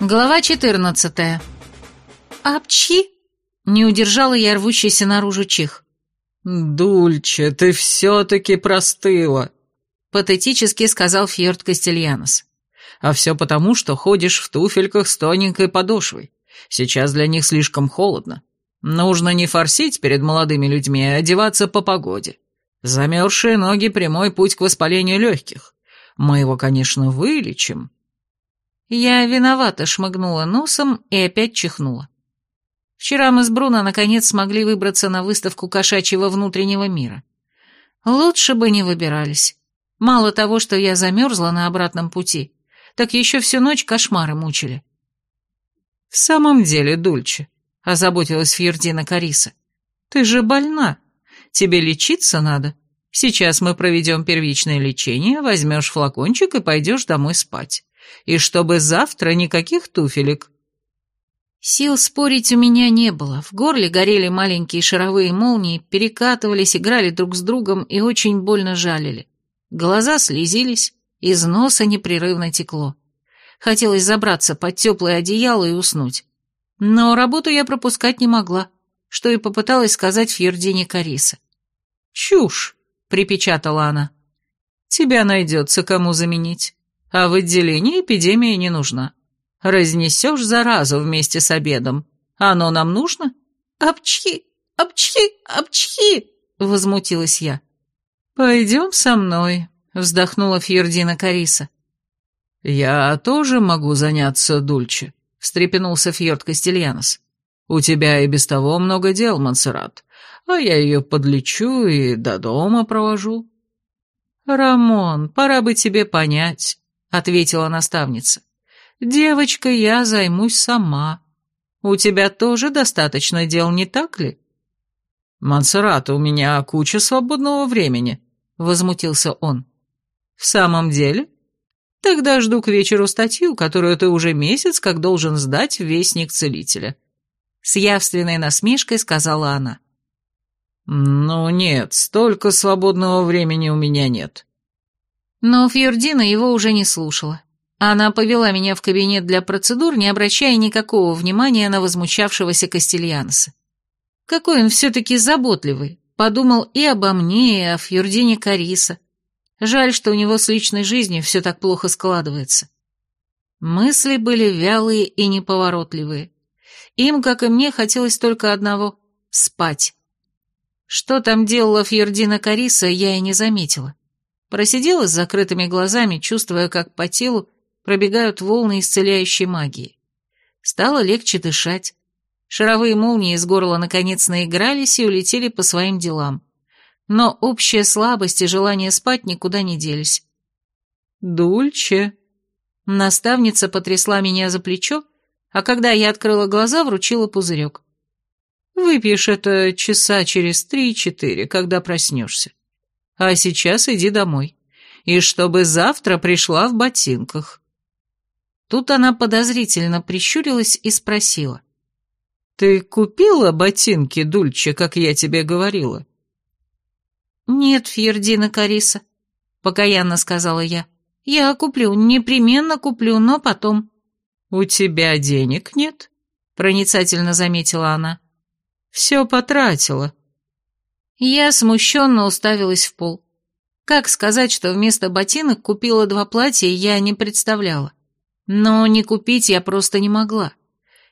Глава 14. «Апчи!» — не удержала я рвущийся наружу чих. «Дульче, ты все-таки простыла», — патетически сказал Фьорд Кастельянос. «А все потому, что ходишь в туфельках с тоненькой подошвой. Сейчас для них слишком холодно. Нужно не форсить перед молодыми людьми, а одеваться по погоде. Замерзшие ноги — прямой путь к воспалению легких. Мы его, конечно, вылечим». Я виновато шмыгнула носом и опять чихнула. Вчера мы с Бруно наконец смогли выбраться на выставку кошачьего внутреннего мира. Лучше бы не выбирались. Мало того, что я замерзла на обратном пути, так еще всю ночь кошмары мучили. «В самом деле, Дульче», — озаботилась Фьердина Кариса, — «ты же больна. Тебе лечиться надо. Сейчас мы проведем первичное лечение, возьмешь флакончик и пойдешь домой спать. И чтобы завтра никаких туфелек». Сил спорить у меня не было. В горле горели маленькие шаровые молнии, перекатывались, играли друг с другом и очень больно жалили. Глаза слезились, из носа непрерывно текло. Хотелось забраться под теплое одеяло и уснуть. Но работу я пропускать не могла, что и попыталась сказать Фьердине Кариса. «Чушь!» — припечатала она. «Тебя найдется кому заменить а в отделении эпидемия не нужна. Разнесешь заразу вместе с обедом. Оно нам нужно? Обчхи, обчхи, обчхи, возмутилась я. Пойдем со мной, вздохнула Фьердина Кариса. Я тоже могу заняться Дульче, встрепенулся Фьорд Кастельянос. У тебя и без того много дел, Монсеррат, а я ее подлечу и до дома провожу. Рамон, пора бы тебе понять, — ответила наставница. «Девочка, я займусь сама. У тебя тоже достаточно дел, не так ли?» «Монсеррат, у меня куча свободного времени», — возмутился он. «В самом деле? Тогда жду к вечеру статью, которую ты уже месяц как должен сдать в Вестник Целителя». С явственной насмешкой сказала она. «Ну нет, столько свободного времени у меня нет», но Фьордина его уже не слушала. Она повела меня в кабинет для процедур, не обращая никакого внимания на возмущавшегося Кастельянса. Какой он все-таки заботливый, подумал и обо мне, и о Фьордине Кариса. Жаль, что у него с личной жизнью все так плохо складывается. Мысли были вялые и неповоротливые. Им, как и мне, хотелось только одного — спать. Что там делала Фьердина Кариса, я и не заметила. Просидела с закрытыми глазами, чувствуя, как по телу пробегают волны исцеляющей магии. Стало легче дышать. Шаровые молнии из горла наконец наигрались и улетели по своим делам. Но общая слабость и желание спать никуда не делись. «Дульче!» Наставница потрясла меня за плечо, а когда я открыла глаза, вручила пузырек. «Выпьешь это часа через три-четыре, когда проснешься. А сейчас иди домой. И чтобы завтра пришла в ботинках». Тут она подозрительно прищурилась и спросила. «Ты купила ботинки, Дульче, как я тебе говорила?» «Нет, Фьердина Кариса», — покаянно сказала я. «Я куплю, непременно куплю, но потом». «У тебя денег нет?» — проницательно заметила она. «Все потратила. Я смущенно уставилась в пол. Как сказать, что вместо ботинок купила два платья, я не представляла. Но не купить я просто не могла.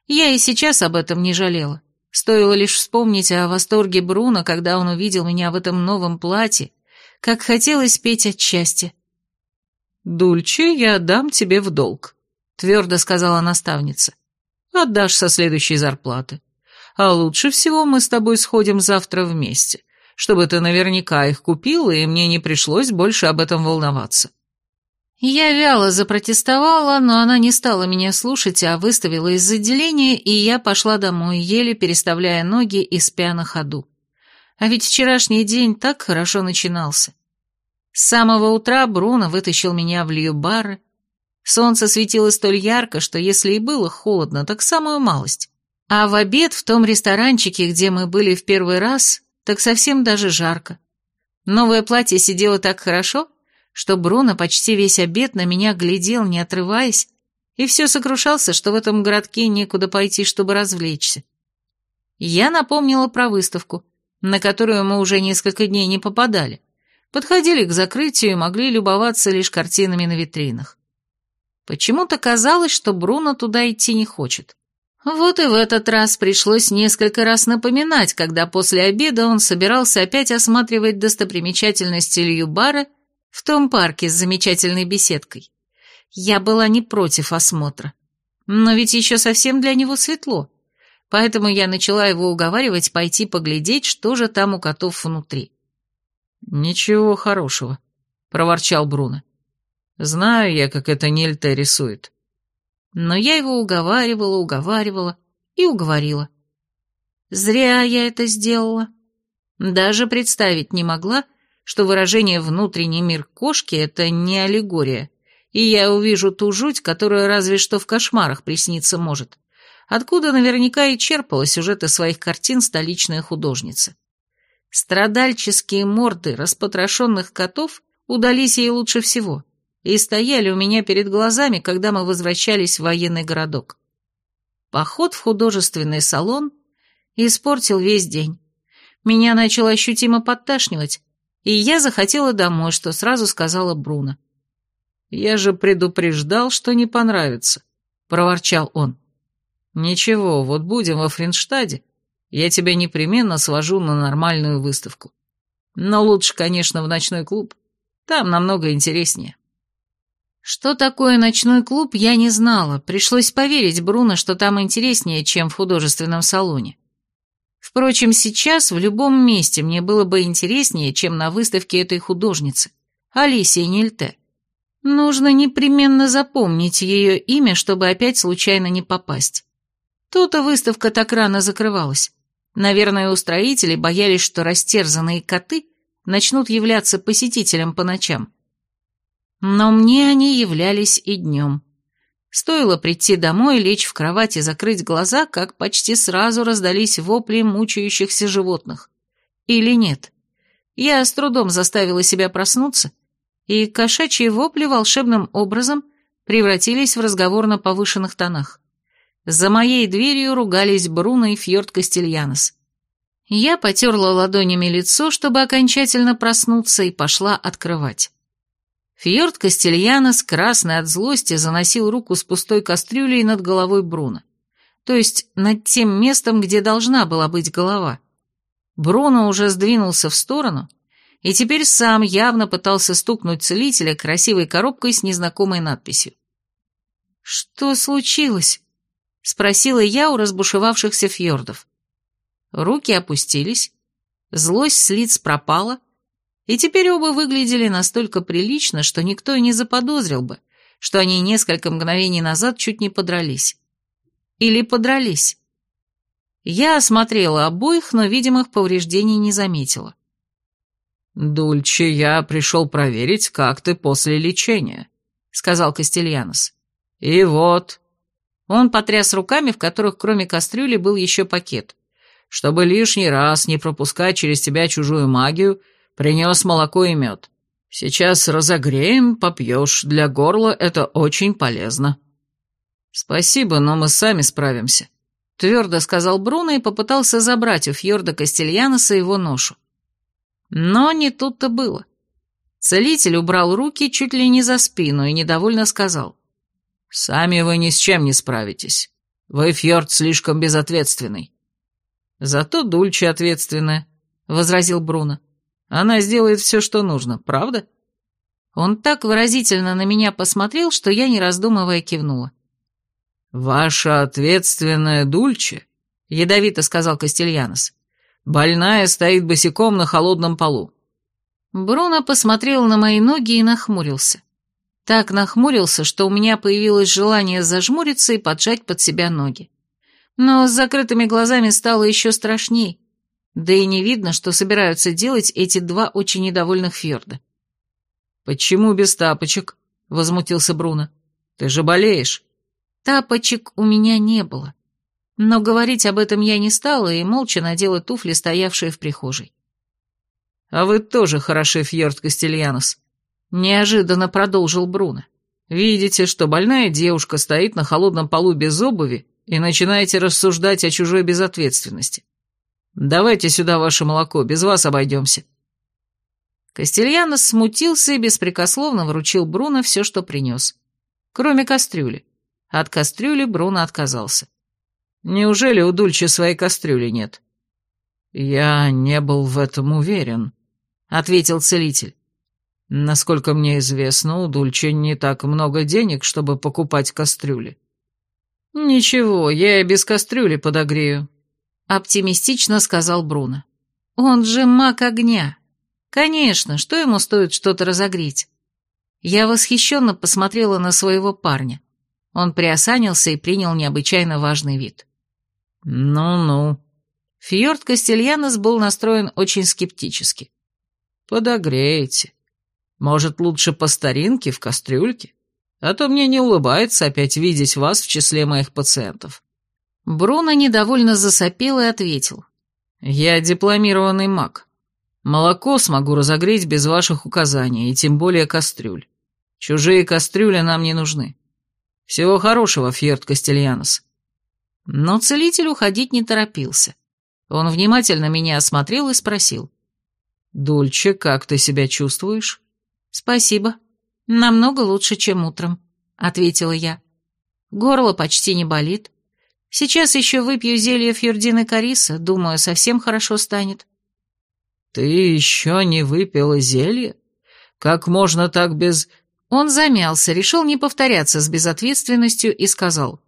Я и сейчас об этом не жалела. Стоило лишь вспомнить о восторге Бруно, когда он увидел меня в этом новом платье, как хотелось петь от счастья. «Дульче я дам тебе в долг», — твердо сказала наставница. «Отдашь со следующей зарплаты. А лучше всего мы с тобой сходим завтра вместе чтобы ты наверняка их купила, и мне не пришлось больше об этом волноваться». Я вяло запротестовала, но она не стала меня слушать, а выставила из отделения, и я пошла домой, еле переставляя ноги и спя на ходу. А ведь вчерашний день так хорошо начинался. С самого утра Бруно вытащил меня в Льюбары. Солнце светило столь ярко, что если и было холодно, так самую малость. А в обед в том ресторанчике, где мы были в первый раз, так совсем даже жарко. Новое платье сидело так хорошо, что Бруно почти весь обед на меня глядел, не отрываясь, и все сокрушался, что в этом городке некуда пойти, чтобы развлечься. Я напомнила про выставку, на которую мы уже несколько дней не попадали. Подходили к закрытию и могли любоваться лишь картинами на витринах. Почему-то казалось, что Бруно туда идти не хочет. Вот и в этот раз пришлось несколько раз напоминать, когда после обеда он собирался опять осматривать достопримечательности Льюбара в том парке с замечательной беседкой. Я была не против осмотра. Но ведь еще совсем для него светло, поэтому я начала его уговаривать пойти поглядеть, что же там у котов внутри. «Ничего хорошего», — проворчал Бруно. «Знаю я, как это Нильта рисует». Но я его уговаривала, уговаривала и уговорила. Зря я это сделала. Даже представить не могла, что выражение «внутренний мир кошки» — это не аллегория, и я увижу ту жуть, которая разве что в кошмарах присниться может, откуда наверняка и черпала сюжеты своих картин столичная художница. Страдальческие морды распотрошенных котов удались ей лучше всего и стояли у меня перед глазами, когда мы возвращались в военный городок. Поход в художественный салон испортил весь день. Меня начало ощутимо подташнивать, и я захотела домой, что сразу сказала Бруно. «Я же предупреждал, что не понравится», — проворчал он. «Ничего, вот будем во Фринштаде, я тебя непременно свожу на нормальную выставку. Но лучше, конечно, в ночной клуб. Там намного интереснее». Что такое ночной клуб, я не знала. Пришлось поверить Бруно, что там интереснее, чем в художественном салоне. Впрочем, сейчас в любом месте мне было бы интереснее, чем на выставке этой художницы, Алисии Нильте. Нужно непременно запомнить ее имя, чтобы опять случайно не попасть. То-то выставка так рано закрывалась. Наверное, устроители боялись, что растерзанные коты начнут являться посетителям по ночам. Но мне они являлись и днем. Стоило прийти домой, лечь в кровать и закрыть глаза, как почти сразу раздались вопли мучающихся животных. Или нет? Я с трудом заставила себя проснуться, и кошачьи вопли волшебным образом превратились в разговор на повышенных тонах. За моей дверью ругались Бруно и Фьорд Кастельянос. Я потерла ладонями лицо, чтобы окончательно проснуться, и пошла открывать. Фьорд Кастельянос, красный от злости, заносил руку с пустой кастрюлей над головой Бруно. То есть над тем местом, где должна была быть голова. Бруно уже сдвинулся в сторону и теперь сам явно пытался стукнуть целителя красивой коробкой с незнакомой надписью. «Что случилось?» — спросила я у разбушевавшихся фьордов. Руки опустились, злость с лиц пропала, и теперь оба выглядели настолько прилично, что никто и не заподозрил бы, что они несколько мгновений назад чуть не подрались. Или подрались. Я осмотрела обоих, но видимых повреждений не заметила. «Дульче, я пришел проверить, как ты после лечения», — сказал Кастельянос. «И вот...» Он потряс руками, в которых кроме кастрюли был еще пакет. «Чтобы лишний раз не пропускать через тебя чужую магию, — Принес молоко и мед. Сейчас разогреем, попьешь. Для горла это очень полезно». «Спасибо, но мы сами справимся», — твердо сказал Бруно и попытался забрать у Фьорда Кастельяноса его ношу. Но не тут-то было. Целитель убрал руки чуть ли не за спину и недовольно сказал. «Сами вы ни с чем не справитесь. Вы, Фьорд, слишком безответственный». «Зато Дульче ответственная», — возразил Бруно. Она сделает все, что нужно, правда?» Он так выразительно на меня посмотрел, что я, не раздумывая, кивнула. «Ваша ответственная Дульче», — ядовито сказал Кастельянос, — «больная стоит босиком на холодном полу». Бруно посмотрел на мои ноги и нахмурился. Так нахмурился, что у меня появилось желание зажмуриться и поджать под себя ноги. Но с закрытыми глазами стало еще страшней, да и не видно, что собираются делать эти два очень недовольных фьорда. «Почему без тапочек?» — возмутился Бруно. «Ты же болеешь». Тапочек у меня не было. Но говорить об этом я не стала и молча надела туфли, стоявшие в прихожей. «А вы тоже хороши, Фьорд Кастельянос», — неожиданно продолжил Бруно. Видите, что больная девушка стоит на холодном полу без обуви и начинаете рассуждать о чужой безответственности. Давайте сюда ваше молоко, без вас обойдемся». Кастельянос смутился и беспрекословно вручил Бруно все, что принес. Кроме кастрюли. От кастрюли Бруно отказался. «Неужели у Дульчи своей кастрюли нет?» «Я не был в этом уверен», — ответил целитель. «Насколько мне известно, у Дульчи не так много денег, чтобы покупать кастрюли». «Ничего, я и без кастрюли подогрею», — оптимистично сказал Бруно. «Он же маг огня. Конечно, что ему стоит что-то разогреть?» Я восхищенно посмотрела на своего парня. Он приосанился и принял необычайно важный вид. «Ну-ну». Фьорд Кастельянос был настроен очень скептически. «Подогреете. Может, лучше по старинке, в кастрюльке? А то мне не улыбается опять видеть вас в числе моих пациентов». Бруно недовольно засопел и ответил. «Я дипломированный маг. Молоко смогу разогреть без ваших указаний, и тем более кастрюль. Чужие кастрюли нам не нужны. Всего хорошего, Фьерд Кастельянос». Но целитель уходить не торопился. Он внимательно меня осмотрел и спросил. «Дульче, как ты себя чувствуешь?» «Спасибо. Намного лучше, чем утром», — ответила я. «Горло почти не болит. Сейчас еще выпью зелье Фьюрдины Кариса, думаю, совсем хорошо станет». «Ты еще не выпила зелье? Как можно так без...» Он замялся, решил не повторяться с безответственностью и сказал.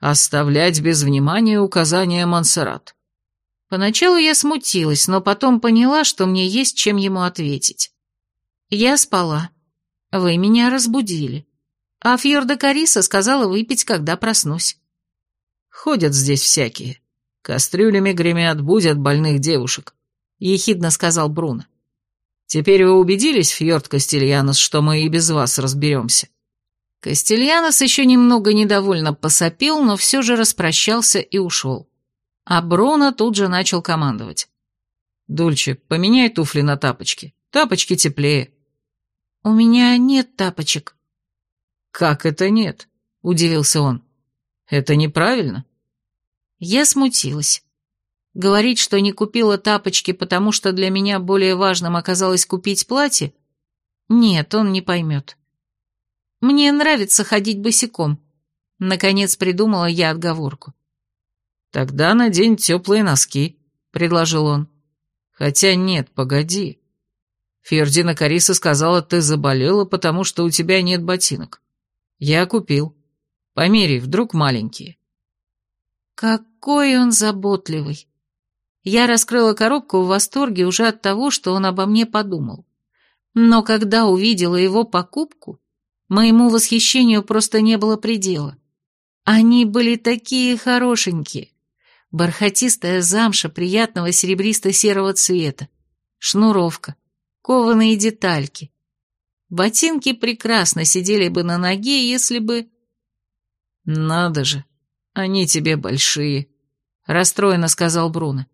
«Оставлять без внимания указания Монсеррат». Поначалу я смутилась, но потом поняла, что мне есть чем ему ответить. Я спала. Вы меня разбудили. А Фьорда Кариса сказала выпить, когда проснусь. Ходят здесь всякие. Кастрюлями гремят, будят больных девушек, — ехидно сказал Бруно. Теперь вы убедились, Фьорд Кастильянос, что мы и без вас разберемся?» Кастильянос еще немного недовольно посопел, но все же распрощался и ушел. А Бруно тут же начал командовать. «Дульче, поменяй туфли на тапочки. Тапочки теплее». «У меня нет тапочек». «Как это нет?» — удивился он. «Это неправильно». Я смутилась. Говорить, что не купила тапочки, потому что для меня более важным оказалось купить платье? Нет, он не поймет. Мне нравится ходить босиком. Наконец придумала я отговорку. «Тогда надень теплые носки», — предложил он. «Хотя нет, погоди. Фердина Кариса сказала, ты заболела, потому что у тебя нет ботинок. Я купил. Померяй, вдруг маленькие». Какой он заботливый. Я раскрыла коробку в восторге уже от того, что он обо мне подумал. Но когда увидела его покупку, моему восхищению просто не было предела. Они были такие хорошенькие. Бархатистая замша приятного серебристо-серого цвета, шнуровка, кованые детальки. Ботинки прекрасно сидели бы на ноге, если бы... «Надо же, они тебе большие», — расстроенно сказал Бруно.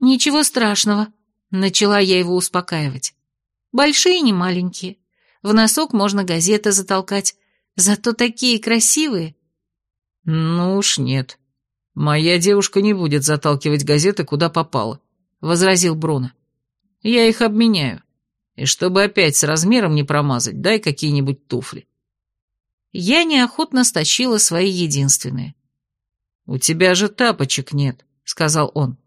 «Ничего страшного», — начала я его успокаивать. «Большие, не маленькие. В носок можно газеты затолкать, зато такие красивые». «Ну уж нет. Моя девушка не будет заталкивать газеты, куда попало», — возразил Бруно. «Я их обменяю. И чтобы опять с размером не промазать, дай какие-нибудь туфли». Я неохотно стащила свои единственные. «У тебя же тапочек нет», — сказал он.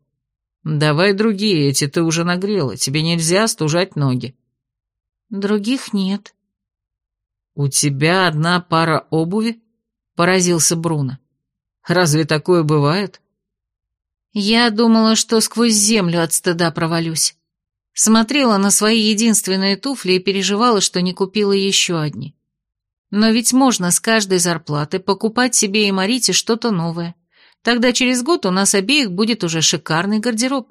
«Давай другие, эти ты уже нагрела, тебе нельзя стужать ноги». «Других нет». «У тебя одна пара обуви?» — поразился Бруно. «Разве такое бывает?» Я думала, что сквозь землю от стыда провалюсь. Смотрела на свои единственные туфли и переживала, что не купила еще одни. Но ведь можно с каждой зарплаты покупать себе и Марите что-то новое. Тогда через год у нас обеих будет уже шикарный гардероб.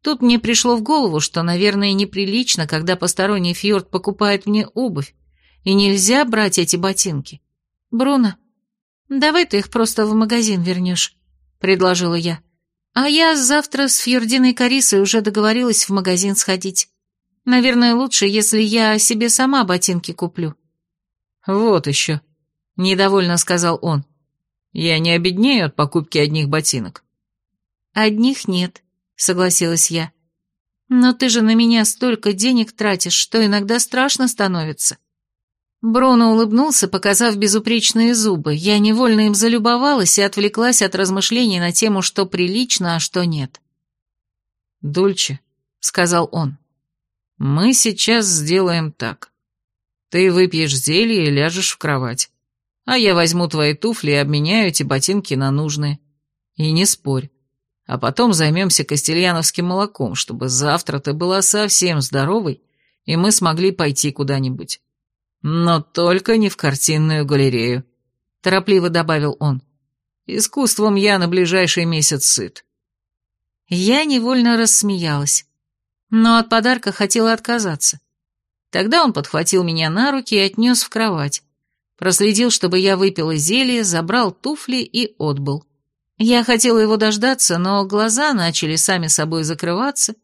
Тут мне пришло в голову, что, наверное, неприлично, когда посторонний фьорд покупает мне обувь, и нельзя брать эти ботинки. Бруно, давай ты их просто в магазин вернешь, предложила я. А я завтра с Фьординой Карисой уже договорилась в магазин сходить. Наверное, лучше, если я себе сама ботинки куплю. Вот еще, недовольно сказал он. Я не обеднею от покупки одних ботинок. Одних нет, согласилась я. Но ты же на меня столько денег тратишь, что иногда страшно становится. Бруно улыбнулся, показав безупречные зубы. Я невольно им залюбовалась и отвлеклась от размышлений на тему, что прилично, а что нет. «Дульче», — сказал он, — «мы сейчас сделаем так. Ты выпьешь зелье и ляжешь в кровать, а я возьму твои туфли и обменяю эти ботинки на нужные. И не спорь. А потом займемся кастельяновским молоком, чтобы завтра ты была совсем здоровой, и мы смогли пойти куда-нибудь. «Но только не в картинную галерею», — торопливо добавил он. «Искусством я на ближайший месяц сыт». Я невольно рассмеялась, но от подарка хотела отказаться. Тогда он подхватил меня на руки и отнес в кровать, проследил, чтобы я выпила зелье, забрал туфли и отбыл. Я хотела его дождаться, но глаза начали сами собой закрываться,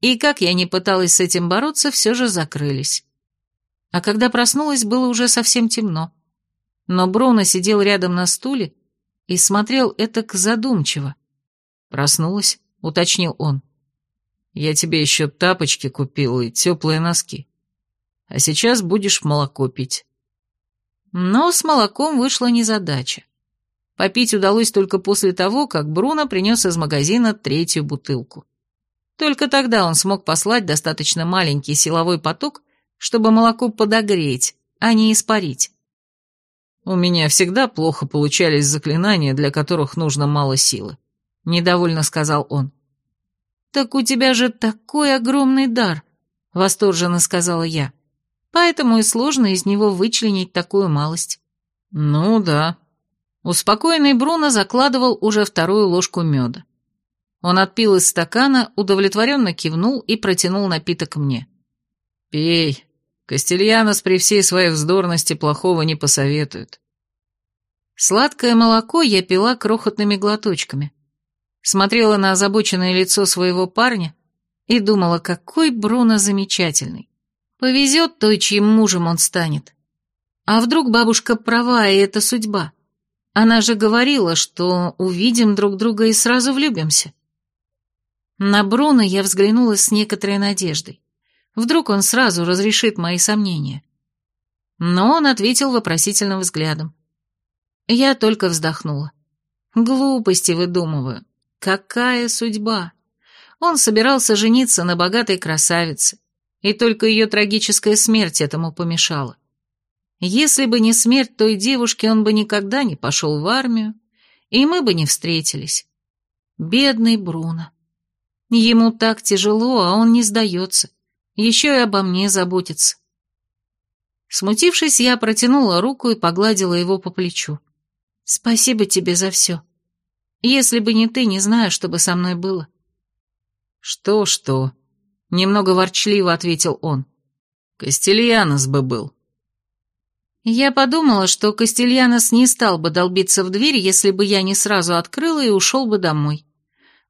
и, как я не пыталась с этим бороться, все же закрылись а когда проснулась, было уже совсем темно. Но Бруно сидел рядом на стуле и смотрел этак задумчиво. «Проснулась?» — уточнил он. «Я тебе еще тапочки купил и теплые носки. А сейчас будешь молоко пить». Но с молоком вышла незадача. Попить удалось только после того, как Бруно принес из магазина третью бутылку. Только тогда он смог послать достаточно маленький силовой поток, чтобы молоко подогреть, а не испарить. У меня всегда плохо получались заклинания, для которых нужно мало силы, недовольно сказал он. Так у тебя же такой огромный дар, восторженно сказала я. Поэтому и сложно из него вычленить такую малость. Ну да. Успокоенный Бруно закладывал уже вторую ложку меда. Он отпил из стакана, удовлетворенно кивнул и протянул напиток мне. «Пей. Кастельянос при всей своей вздорности плохого не посоветует». Сладкое молоко я пила крохотными глоточками. Смотрела на озабоченное лицо своего парня и думала, какой Бруно замечательный. Повезет той, чьим мужем он станет. А вдруг бабушка права, и это судьба? Она же говорила, что увидим друг друга и сразу влюбимся. На Бруно я взглянула с некоторой надеждой. Вдруг он сразу разрешит мои сомнения. Но он ответил вопросительным взглядом. Я только вздохнула. Глупости выдумываю. Какая судьба? Он собирался жениться на богатой красавице, и только ее трагическая смерть этому помешала. Если бы не смерть той девушки, он бы никогда не пошел в армию, и мы бы не встретились. Бедный Бруно. Ему так тяжело, а он не сдается. Еще и обо мне заботится. Смутившись, я протянула руку и погладила его по плечу. «Спасибо тебе за все. Если бы не ты, не знаю, что бы со мной было». «Что-что?» — немного ворчливо ответил он. «Кастильянос бы был». Я подумала, что Кастильянос не стал бы долбиться в дверь, если бы я не сразу открыла и ушел бы домой.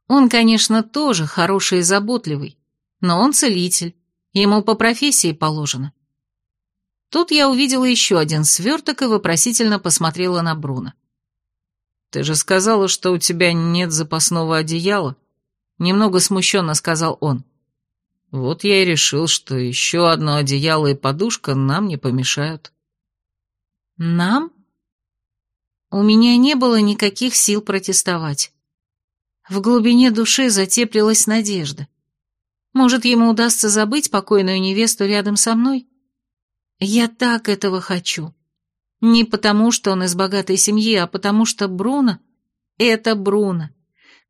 Он, конечно, тоже хороший и заботливый, но он целитель, Ему по профессии положено. Тут я увидела еще один сверток и вопросительно посмотрела на Бруно. «Ты же сказала, что у тебя нет запасного одеяла?» Немного смущенно сказал он. «Вот я и решил, что еще одно одеяло и подушка нам не помешают». «Нам?» У меня не было никаких сил протестовать. В глубине души затеплилась надежда. Может, ему удастся забыть покойную невесту рядом со мной? Я так этого хочу. Не потому, что он из богатой семьи, а потому что Бруно — это Бруно.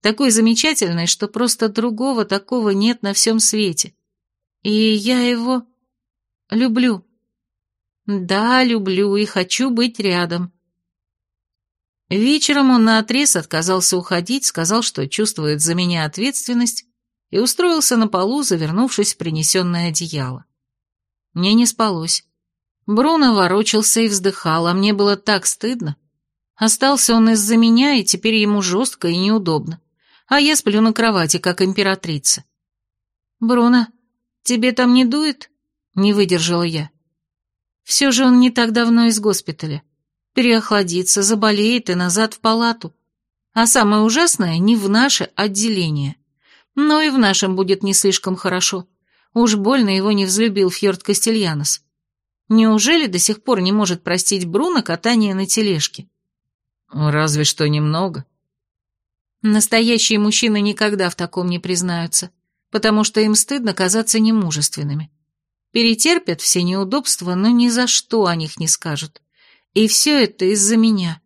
Такой замечательный, что просто другого такого нет на всем свете. И я его люблю. Да, люблю и хочу быть рядом. Вечером он наотрез отказался уходить, сказал, что чувствует за меня ответственность и устроился на полу, завернувшись в принесенное одеяло. Мне не спалось. Бруно ворочался и вздыхал, а мне было так стыдно. Остался он из-за меня, и теперь ему жестко и неудобно. А я сплю на кровати, как императрица. «Бруно, тебе там не дует?» — не выдержала я. Все же он не так давно из госпиталя. Переохладится, заболеет и назад в палату. А самое ужасное, не в наше отделение. Но и в нашем будет не слишком хорошо. Уж больно его не взлюбил Фьорд Кастельянос. Неужели до сих пор не может простить Бруно катание на тележке? Разве что немного. Настоящие мужчины никогда в таком не признаются, потому что им стыдно казаться немужественными. Перетерпят все неудобства, но ни за что о них не скажут. И все это из-за меня.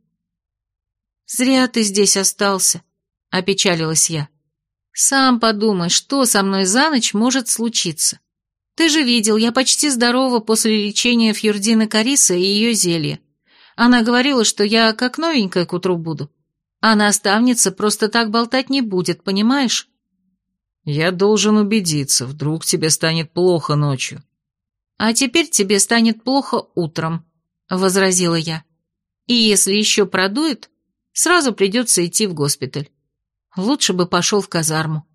«Зря ты здесь остался», — опечалилась я. «Сам подумай, что со мной за ночь может случиться. Ты же видел, я почти здорова после лечения Фьюрдины Кариса и ее зелья. Она говорила, что я как новенькая к утру буду. А наставница просто так болтать не будет, понимаешь?» «Я должен убедиться, вдруг тебе станет плохо ночью». «А теперь тебе станет плохо утром», — возразила я. «И если еще продует, Сразу придется идти в госпиталь. Лучше бы пошел в казарму.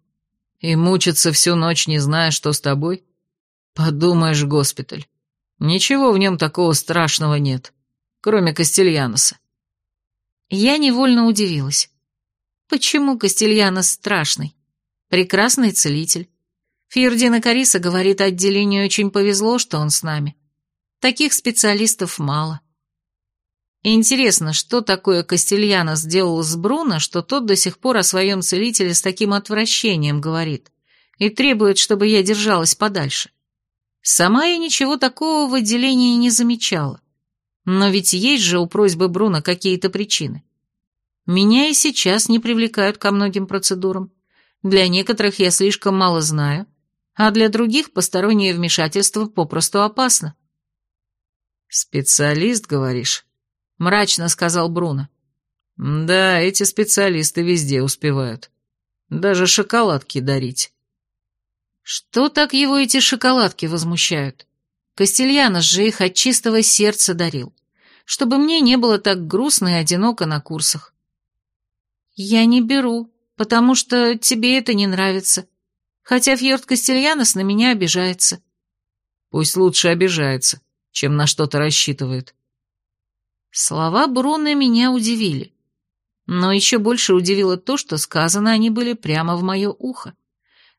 И мучиться всю ночь, не зная, что с тобой? Подумаешь, госпиталь. Ничего в нем такого страшного нет, кроме Кастельяноса. Я невольно удивилась. Почему Кастельянос страшный? Прекрасный целитель. Фьердина Кариса говорит, отделению очень повезло, что он с нами. Таких специалистов мало. Интересно, что такое Кастельяно сделал с Бруно, что тот до сих пор о своем целителе с таким отвращением говорит и требует, чтобы я держалась подальше. Сама я ничего такого в отделении не замечала. Но ведь есть же у просьбы Бруно какие-то причины. Меня и сейчас не привлекают ко многим процедурам. Для некоторых я слишком мало знаю, а для других постороннее вмешательство попросту опасно. «Специалист, говоришь?» — мрачно сказал Бруно. «Да, эти специалисты везде успевают. Даже шоколадки дарить». Что так его эти шоколадки возмущают? Кастельянос же их от чистого сердца дарил, чтобы мне не было так грустно и одиноко на курсах. Я не беру, потому что тебе это не нравится, хотя Фьорд Кастельянос на меня обижается. Пусть лучше обижается, чем на что-то рассчитывает. Слова Бруно меня удивили. Но еще больше удивило то, что сказано они были прямо в мое ухо.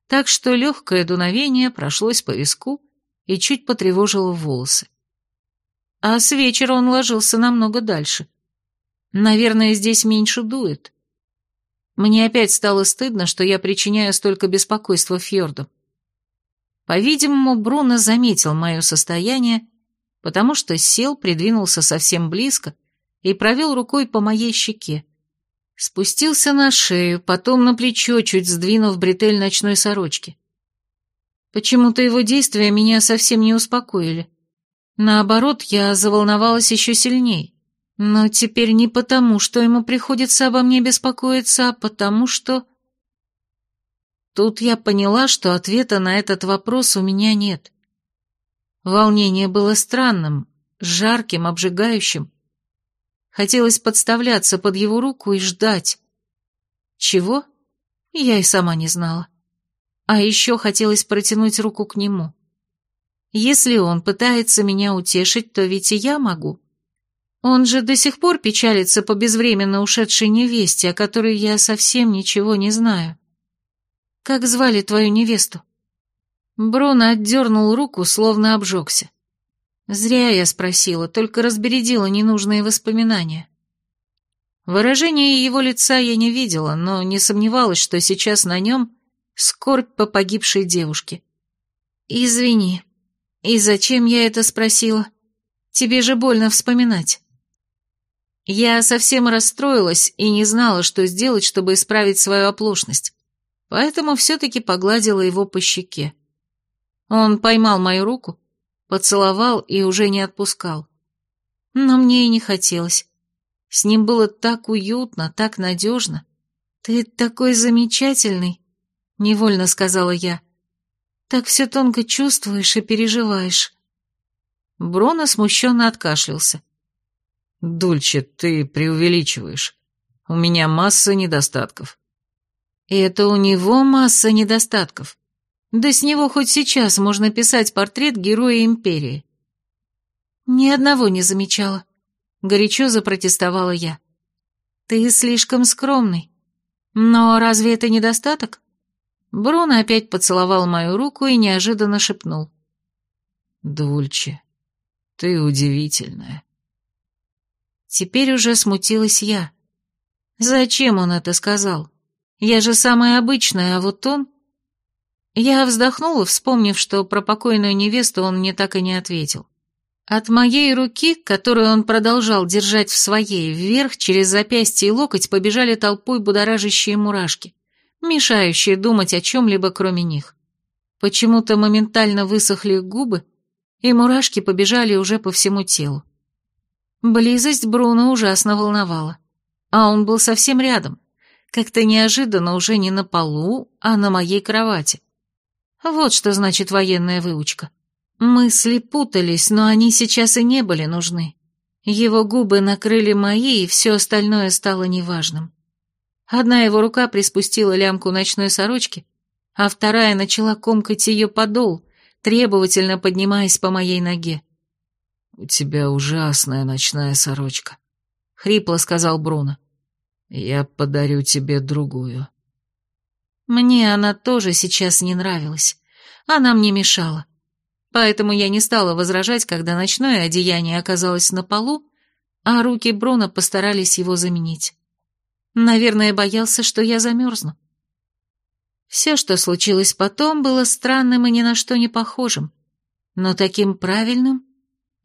Так что легкое дуновение прошлось по виску и чуть потревожило волосы. А с вечера он ложился намного дальше. Наверное, здесь меньше дует. Мне опять стало стыдно, что я причиняю столько беспокойства Фьорду. По-видимому, Бруно заметил мое состояние потому что сел, придвинулся совсем близко и провел рукой по моей щеке. Спустился на шею, потом на плечо, чуть сдвинув бретель ночной сорочки. Почему-то его действия меня совсем не успокоили. Наоборот, я заволновалась еще сильней. Но теперь не потому, что ему приходится обо мне беспокоиться, а потому что... Тут я поняла, что ответа на этот вопрос у меня нет. Волнение было странным, жарким, обжигающим. Хотелось подставляться под его руку и ждать. Чего? Я и сама не знала. А еще хотелось протянуть руку к нему. Если он пытается меня утешить, то ведь и я могу. Он же до сих пор печалится по безвременно ушедшей невесте, о которой я совсем ничего не знаю. Как звали твою невесту? Бруно отдернул руку, словно обжегся. Зря я спросила, только разбередила ненужные воспоминания. Выражение его лица я не видела, но не сомневалась, что сейчас на нем скорбь по погибшей девушке. «Извини. И зачем я это спросила? Тебе же больно вспоминать». Я совсем расстроилась и не знала, что сделать, чтобы исправить свою оплошность, поэтому все-таки погладила его по щеке. Он поймал мою руку, поцеловал и уже не отпускал. Но мне и не хотелось. С ним было так уютно, так надежно. «Ты такой замечательный», — невольно сказала я. «Так все тонко чувствуешь и переживаешь». Бруно смущенно откашлялся. «Дульче, ты преувеличиваешь. У меня масса недостатков». «Это у него масса недостатков. Да с него хоть сейчас можно писать портрет героя империи. Ни одного не замечала. Горячо запротестовала я. Ты слишком скромный. Но разве это недостаток? Бруно опять поцеловал мою руку и неожиданно шепнул. Дульче, ты удивительная. Теперь уже смутилась я. Зачем он это сказал? Я же самая обычная, а вот он... Я вздохнула, вспомнив, что про покойную невесту он мне так и не ответил. От моей руки, которую он продолжал держать в своей, вверх через запястье и локоть побежали толпой будоражащие мурашки, мешающие думать о чем-либо кроме них. Почему-то моментально высохли губы, и мурашки побежали уже по всему телу. Близость Бруно ужасно волновала, а он был совсем рядом, как-то неожиданно уже не на полу, а на моей кровати. Вот что значит военная выучка. Мысли путались, но они сейчас и не были нужны. Его губы накрыли мои, и все остальное стало неважным. Одна его рука приспустила лямку ночной сорочки, а вторая начала комкать ее подол, требовательно поднимаясь по моей ноге. «У тебя ужасная ночная сорочка», — хрипло сказал Бруно. «Я подарю тебе другую». Мне она тоже сейчас не нравилась. Она мне мешала. Поэтому я не стала возражать, когда ночное одеяние оказалось на полу, а руки Бруно постарались его заменить. Наверное, боялся, что я замерзну. Все, что случилось потом, было странным и ни на что не похожим, но таким правильным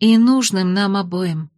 и нужным нам обоим.